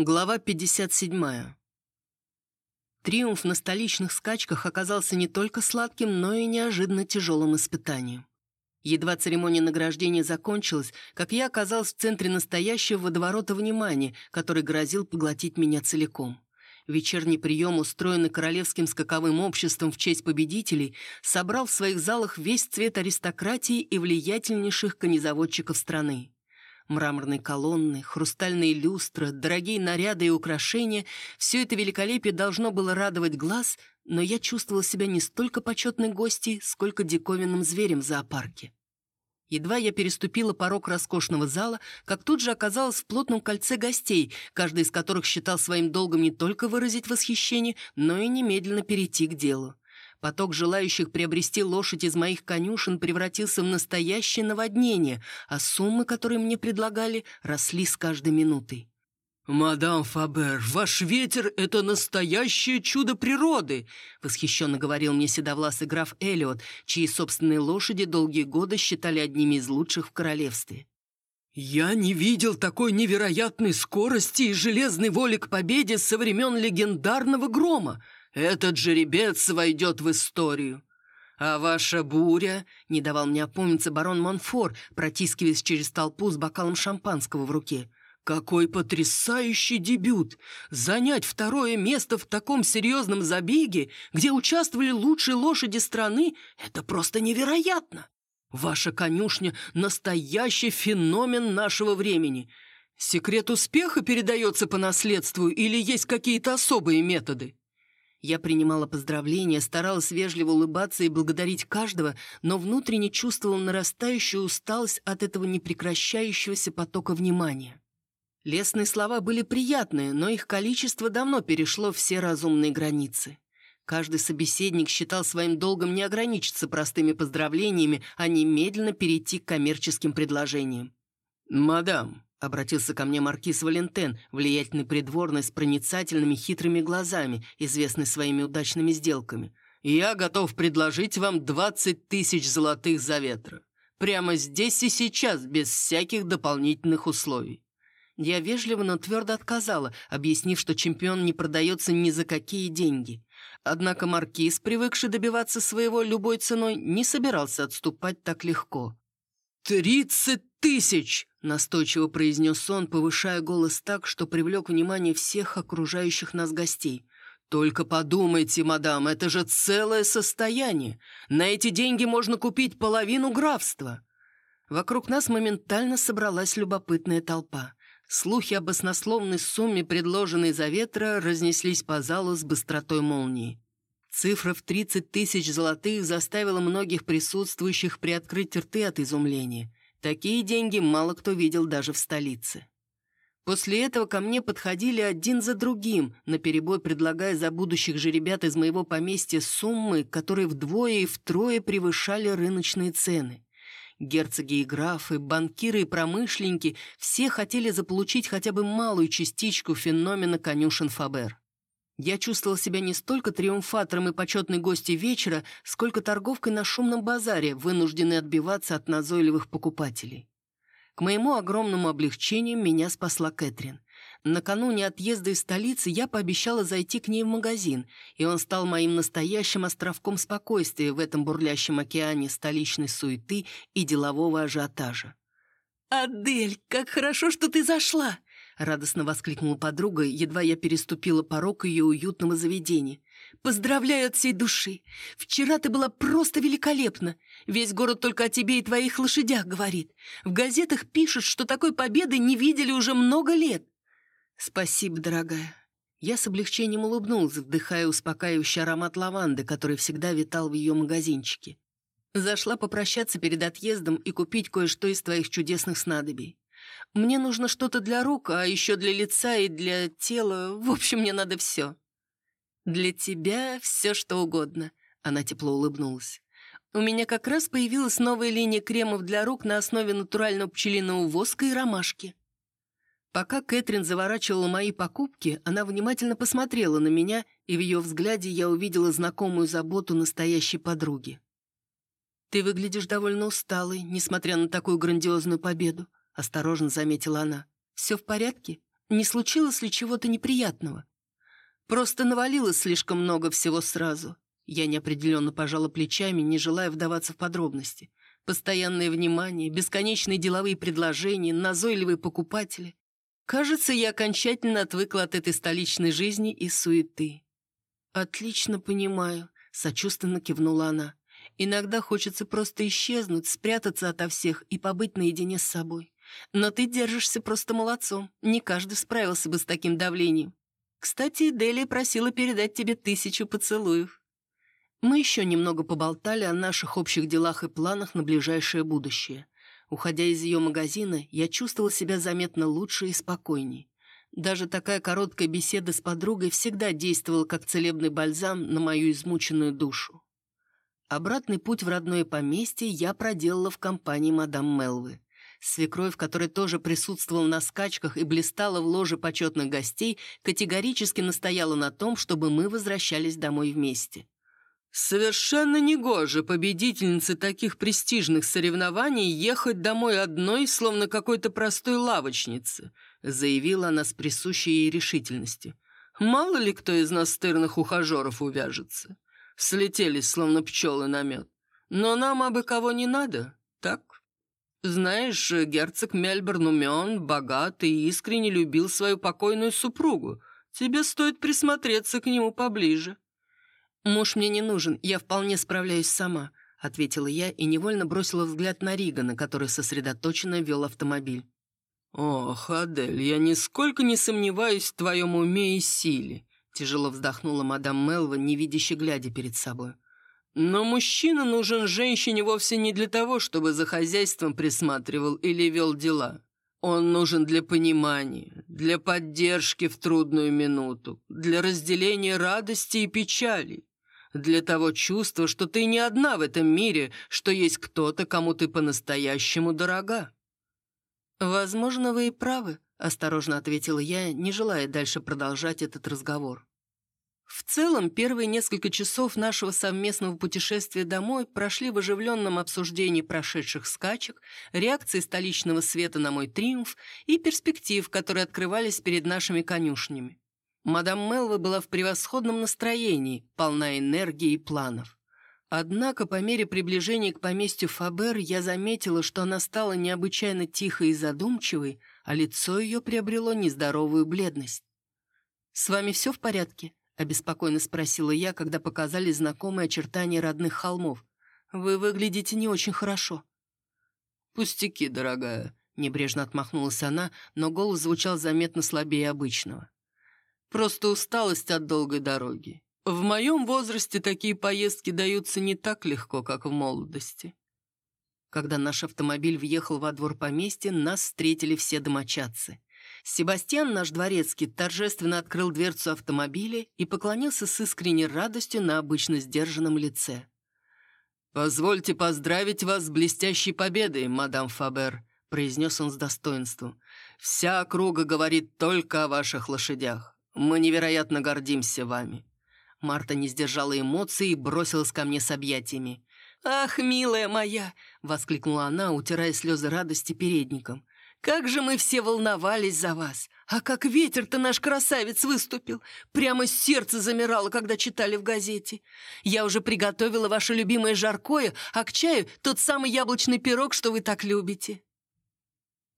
Глава 57. Триумф на столичных скачках оказался не только сладким, но и неожиданно тяжелым испытанием. Едва церемония награждения закончилась, как я оказался в центре настоящего водоворота внимания, который грозил поглотить меня целиком. Вечерний прием, устроенный Королевским скаковым обществом в честь победителей, собрал в своих залах весь цвет аристократии и влиятельнейших конезаводчиков страны. Мраморные колонны, хрустальные люстры, дорогие наряды и украшения – все это великолепие должно было радовать глаз, но я чувствовала себя не столько почетной гостьей, сколько диковинным зверем в зоопарке. Едва я переступила порог роскошного зала, как тут же оказалась в плотном кольце гостей, каждый из которых считал своим долгом не только выразить восхищение, но и немедленно перейти к делу. Поток желающих приобрести лошадь из моих конюшен превратился в настоящее наводнение, а суммы, которые мне предлагали, росли с каждой минутой. «Мадам Фабер, ваш ветер — это настоящее чудо природы!» — восхищенно говорил мне седовласый граф Эллиот, чьи собственные лошади долгие годы считали одними из лучших в королевстве. «Я не видел такой невероятной скорости и железной воли к победе со времен легендарного грома. Этот жеребец войдет в историю. А ваша буря, — не давал мне опомниться барон Монфор, протискиваясь через толпу с бокалом шампанского в руке. Какой потрясающий дебют! Занять второе место в таком серьезном забеге, где участвовали лучшие лошади страны, это просто невероятно! Ваша конюшня — настоящий феномен нашего времени. Секрет успеха передается по наследству или есть какие-то особые методы? Я принимала поздравления, старалась вежливо улыбаться и благодарить каждого, но внутренне чувствовала нарастающую усталость от этого непрекращающегося потока внимания. Лесные слова были приятные, но их количество давно перешло все разумные границы. Каждый собеседник считал своим долгом не ограничиться простыми поздравлениями, а немедленно перейти к коммерческим предложениям. «Мадам, — обратился ко мне маркиз Валентен, влиятельный придворный с проницательными хитрыми глазами, известный своими удачными сделками. «Я готов предложить вам двадцать тысяч золотых за ветра. Прямо здесь и сейчас, без всяких дополнительных условий». Я вежливо, но твердо отказала, объяснив, что чемпион не продается ни за какие деньги. Однако маркиз, привыкший добиваться своего любой ценой, не собирался отступать так легко. «Тридцать тысяч!» — настойчиво произнес он, повышая голос так, что привлек внимание всех окружающих нас гостей. «Только подумайте, мадам, это же целое состояние. На эти деньги можно купить половину графства». Вокруг нас моментально собралась любопытная толпа. Слухи об баснословной сумме, предложенной за ветра, разнеслись по залу с быстротой молнии. Цифра в 30 тысяч золотых заставила многих присутствующих приоткрыть рты от изумления. Такие деньги мало кто видел даже в столице. После этого ко мне подходили один за другим, наперебой предлагая за будущих же ребят из моего поместья суммы, которые вдвое и втрое превышали рыночные цены. Герцоги и графы, банкиры и промышленники все хотели заполучить хотя бы малую частичку феномена конюшен Фабер. Я чувствовал себя не столько триумфатором и почетной гостьей вечера, сколько торговкой на шумном базаре, вынужденной отбиваться от назойливых покупателей. К моему огромному облегчению меня спасла Кэтрин. Накануне отъезда из столицы я пообещала зайти к ней в магазин, и он стал моим настоящим островком спокойствия в этом бурлящем океане столичной суеты и делового ажиотажа. «Адель, как хорошо, что ты зашла!» Радостно воскликнула подруга, едва я переступила порог ее уютного заведения. «Поздравляю от всей души! Вчера ты была просто великолепна! Весь город только о тебе и твоих лошадях говорит. В газетах пишут, что такой победы не видели уже много лет!» «Спасибо, дорогая!» Я с облегчением улыбнулась, вдыхая успокаивающий аромат лаванды, который всегда витал в ее магазинчике. Зашла попрощаться перед отъездом и купить кое-что из твоих чудесных снадобий. Мне нужно что-то для рук, а еще для лица и для тела. В общем, мне надо все. Для тебя все, что угодно. Она тепло улыбнулась. У меня как раз появилась новая линия кремов для рук на основе натурального пчелиного воска и ромашки. Пока Кэтрин заворачивала мои покупки, она внимательно посмотрела на меня, и в ее взгляде я увидела знакомую заботу настоящей подруги. «Ты выглядишь довольно усталой, несмотря на такую грандиозную победу», осторожно заметила она. «Все в порядке? Не случилось ли чего-то неприятного? Просто навалилось слишком много всего сразу. Я неопределенно пожала плечами, не желая вдаваться в подробности. Постоянное внимание, бесконечные деловые предложения, назойливые покупатели. Кажется, я окончательно отвыкла от этой столичной жизни и суеты. «Отлично понимаю», — сочувственно кивнула она. «Иногда хочется просто исчезнуть, спрятаться ото всех и побыть наедине с собой. Но ты держишься просто молодцом. Не каждый справился бы с таким давлением. Кстати, Делия просила передать тебе тысячу поцелуев». Мы еще немного поболтали о наших общих делах и планах на ближайшее будущее. Уходя из ее магазина, я чувствовала себя заметно лучше и спокойней. Даже такая короткая беседа с подругой всегда действовала как целебный бальзам на мою измученную душу. Обратный путь в родное поместье я проделала в компании мадам Мелвы. Свекровь, которая тоже присутствовала на скачках и блистала в ложе почетных гостей, категорически настояла на том, чтобы мы возвращались домой вместе. «Совершенно негоже победительнице таких престижных соревнований ехать домой одной, словно какой-то простой лавочницы», заявила она с присущей ей решительностью. «Мало ли кто из настырных ухажеров увяжется. Слетелись, словно пчелы на мед. Но нам абы кого не надо, так?» Знаешь, герцог Мельберн умен, богат и искренне любил свою покойную супругу. Тебе стоит присмотреться к нему поближе. «Муж мне не нужен, я вполне справляюсь сама», — ответила я и невольно бросила взгляд на Ригана, который сосредоточенно вел автомобиль. «Ох, Адель, я нисколько не сомневаюсь в твоем уме и силе», — тяжело вздохнула мадам Мелва, невидяще глядя перед собой. «Но мужчина нужен женщине вовсе не для того, чтобы за хозяйством присматривал или вел дела. Он нужен для понимания, для поддержки в трудную минуту, для разделения радости и печали для того чувства, что ты не одна в этом мире, что есть кто-то, кому ты по-настоящему дорога». «Возможно, вы и правы», — осторожно ответила я, не желая дальше продолжать этот разговор. В целом, первые несколько часов нашего совместного путешествия домой прошли в оживленном обсуждении прошедших скачек, реакции столичного света на мой триумф и перспектив, которые открывались перед нашими конюшнями. Мадам Мелва была в превосходном настроении, полна энергии и планов. Однако по мере приближения к поместью Фабер я заметила, что она стала необычайно тихой и задумчивой, а лицо ее приобрело нездоровую бледность. «С вами все в порядке?» — обеспокоенно спросила я, когда показали знакомые очертания родных холмов. «Вы выглядите не очень хорошо». «Пустяки, дорогая», — небрежно отмахнулась она, но голос звучал заметно слабее обычного. Просто усталость от долгой дороги. В моем возрасте такие поездки даются не так легко, как в молодости. Когда наш автомобиль въехал во двор поместья, нас встретили все домочадцы. Себастьян, наш дворецкий, торжественно открыл дверцу автомобиля и поклонился с искренней радостью на обычно сдержанном лице. «Позвольте поздравить вас с блестящей победой, мадам Фабер», произнес он с достоинством. «Вся округа говорит только о ваших лошадях. Мы невероятно гордимся вами». Марта не сдержала эмоций и бросилась ко мне с объятиями. «Ах, милая моя!» — воскликнула она, утирая слезы радости передником. «Как же мы все волновались за вас! А как ветер-то наш красавец выступил! Прямо сердце замирало, когда читали в газете. Я уже приготовила ваше любимое жаркое, а к чаю тот самый яблочный пирог, что вы так любите».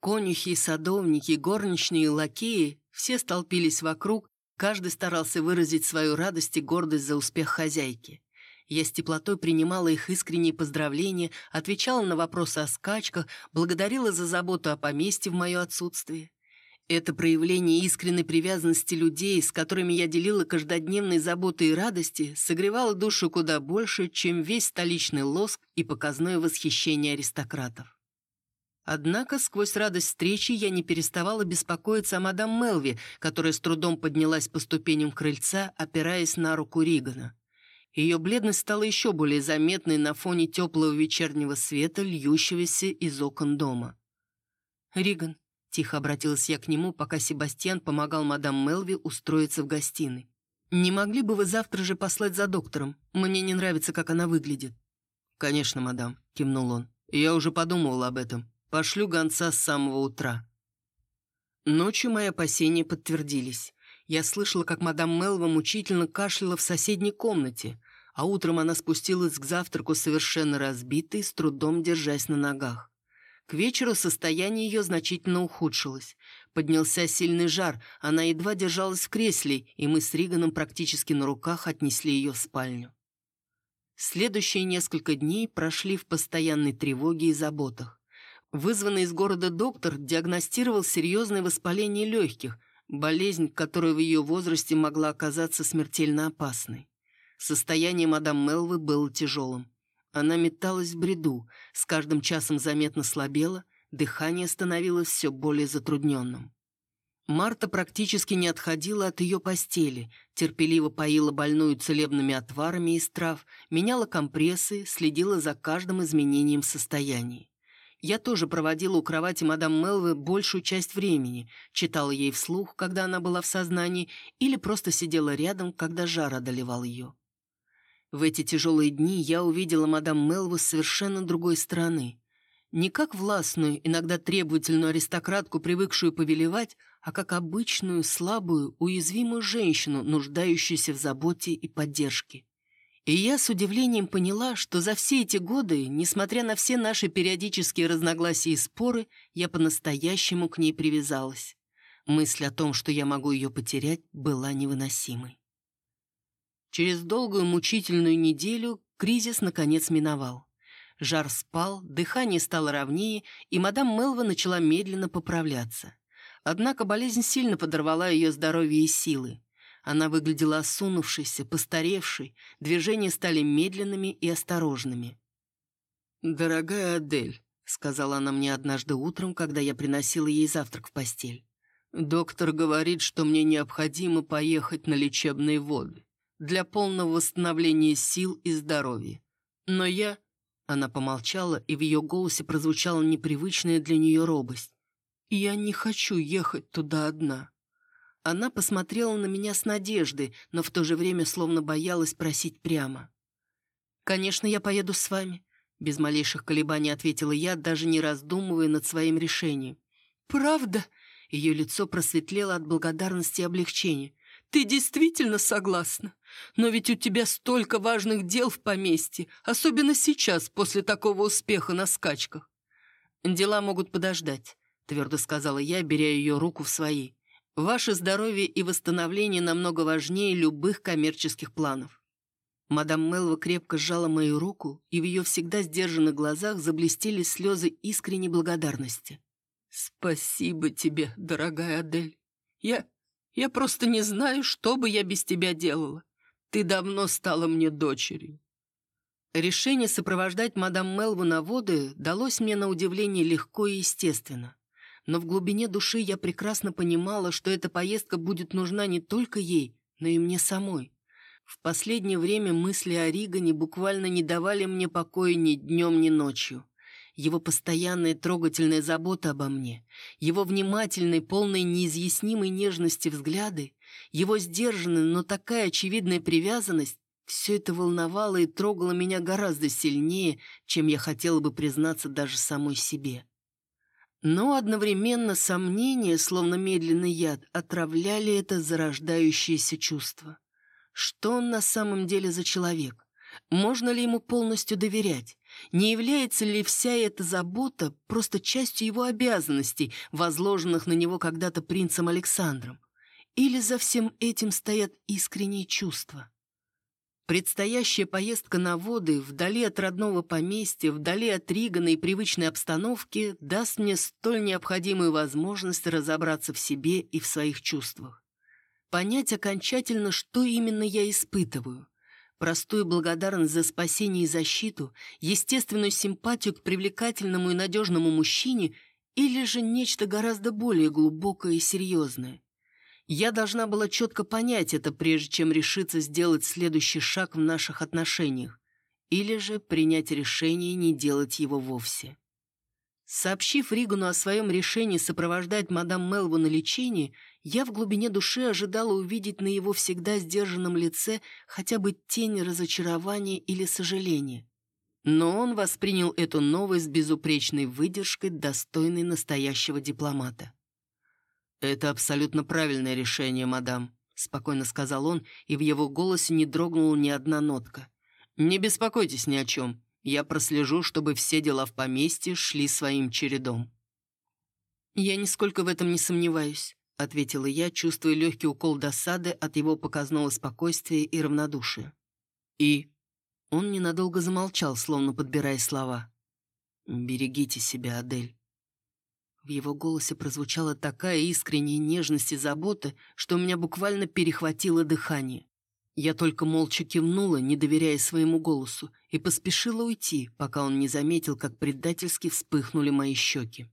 Конюхи, садовники, горничные лакеи все столпились вокруг, Каждый старался выразить свою радость и гордость за успех хозяйки. Я с теплотой принимала их искренние поздравления, отвечала на вопросы о скачках, благодарила за заботу о поместье в мое отсутствие. Это проявление искренней привязанности людей, с которыми я делила каждодневные заботы и радости, согревало душу куда больше, чем весь столичный лоск и показное восхищение аристократов. Однако сквозь радость встречи я не переставала беспокоиться о мадам Мелви, которая с трудом поднялась по ступеням крыльца, опираясь на руку Ригана. Ее бледность стала еще более заметной на фоне теплого вечернего света, льющегося из окон дома. «Риган», — тихо обратилась я к нему, пока Себастьян помогал мадам Мелви устроиться в гостиной. «Не могли бы вы завтра же послать за доктором? Мне не нравится, как она выглядит». «Конечно, мадам», — кивнул он. «Я уже подумывал об этом. Пошлю гонца с самого утра». Ночью мои опасения подтвердились. Я слышала, как мадам Мелва мучительно кашляла в соседней комнате, а утром она спустилась к завтраку совершенно разбитой, с трудом держась на ногах. К вечеру состояние ее значительно ухудшилось. Поднялся сильный жар, она едва держалась в кресле, и мы с Риганом практически на руках отнесли ее в спальню. Следующие несколько дней прошли в постоянной тревоге и заботах. Вызванный из города доктор диагностировал серьезное воспаление легких, болезнь, которая в ее возрасте могла оказаться смертельно опасной. Состояние мадам Мелвы было тяжелым. Она металась в бреду, с каждым часом заметно слабела, дыхание становилось все более затрудненным. Марта практически не отходила от ее постели, терпеливо поила больную целебными отварами из трав, меняла компрессы, следила за каждым изменением состояния. Я тоже проводила у кровати мадам Мелвы большую часть времени, читала ей вслух, когда она была в сознании, или просто сидела рядом, когда жар одолевал ее. В эти тяжелые дни я увидела мадам Мелву с совершенно другой стороны. Не как властную, иногда требовательную аристократку, привыкшую повелевать, а как обычную, слабую, уязвимую женщину, нуждающуюся в заботе и поддержке. И я с удивлением поняла, что за все эти годы, несмотря на все наши периодические разногласия и споры, я по-настоящему к ней привязалась. Мысль о том, что я могу ее потерять, была невыносимой. Через долгую мучительную неделю кризис наконец миновал. Жар спал, дыхание стало ровнее, и мадам Мелва начала медленно поправляться. Однако болезнь сильно подорвала ее здоровье и силы. Она выглядела осунувшейся, постаревшей, движения стали медленными и осторожными. «Дорогая Адель», — сказала она мне однажды утром, когда я приносила ей завтрак в постель, «доктор говорит, что мне необходимо поехать на лечебные воды для полного восстановления сил и здоровья. Но я она помолчала, и в ее голосе прозвучала непривычная для нее робость. «Я не хочу ехать туда одна». Она посмотрела на меня с надеждой, но в то же время словно боялась просить прямо. «Конечно, я поеду с вами», — без малейших колебаний ответила я, даже не раздумывая над своим решением. «Правда?» — ее лицо просветлело от благодарности и облегчения. «Ты действительно согласна? Но ведь у тебя столько важных дел в поместье, особенно сейчас, после такого успеха на скачках». «Дела могут подождать», — твердо сказала я, беря ее руку в свои. «Ваше здоровье и восстановление намного важнее любых коммерческих планов». Мадам Мелва крепко сжала мою руку, и в ее всегда сдержанных глазах заблестели слезы искренней благодарности. «Спасибо тебе, дорогая Адель. Я я просто не знаю, что бы я без тебя делала. Ты давно стала мне дочерью». Решение сопровождать мадам Мелву на воды далось мне на удивление легко и естественно. Но в глубине души я прекрасно понимала, что эта поездка будет нужна не только ей, но и мне самой. В последнее время мысли о Ригане буквально не давали мне покоя ни днем, ни ночью его постоянная трогательная забота обо мне, его внимательные, полные неизъяснимой нежности взгляды, его сдержанная, но такая очевидная привязанность, все это волновало и трогало меня гораздо сильнее, чем я хотела бы признаться даже самой себе. Но одновременно сомнения, словно медленный яд, отравляли это зарождающееся чувство. Что он на самом деле за человек? Можно ли ему полностью доверять? Не является ли вся эта забота просто частью его обязанностей, возложенных на него когда-то принцем Александром? Или за всем этим стоят искренние чувства? Предстоящая поездка на воды, вдали от родного поместья, вдали от Ригана и привычной обстановки, даст мне столь необходимую возможность разобраться в себе и в своих чувствах. Понять окончательно, что именно я испытываю простую благодарность за спасение и защиту, естественную симпатию к привлекательному и надежному мужчине или же нечто гораздо более глубокое и серьезное. Я должна была четко понять это, прежде чем решиться сделать следующий шаг в наших отношениях, или же принять решение не делать его вовсе. Сообщив Ригану о своем решении сопровождать мадам Мелву на лечение, я в глубине души ожидала увидеть на его всегда сдержанном лице хотя бы тень разочарования или сожаления. Но он воспринял эту новость с безупречной выдержкой, достойной настоящего дипломата. «Это абсолютно правильное решение, мадам», — спокойно сказал он, и в его голосе не дрогнула ни одна нотка. «Не беспокойтесь ни о чем. Я прослежу, чтобы все дела в поместье шли своим чередом». «Я нисколько в этом не сомневаюсь», — ответила я, чувствуя легкий укол досады от его показного спокойствия и равнодушия. «И?» Он ненадолго замолчал, словно подбирая слова. «Берегите себя, Адель». В его голосе прозвучала такая искренняя нежность и забота, что у меня буквально перехватило дыхание. Я только молча кивнула, не доверяя своему голосу, и поспешила уйти, пока он не заметил, как предательски вспыхнули мои щеки.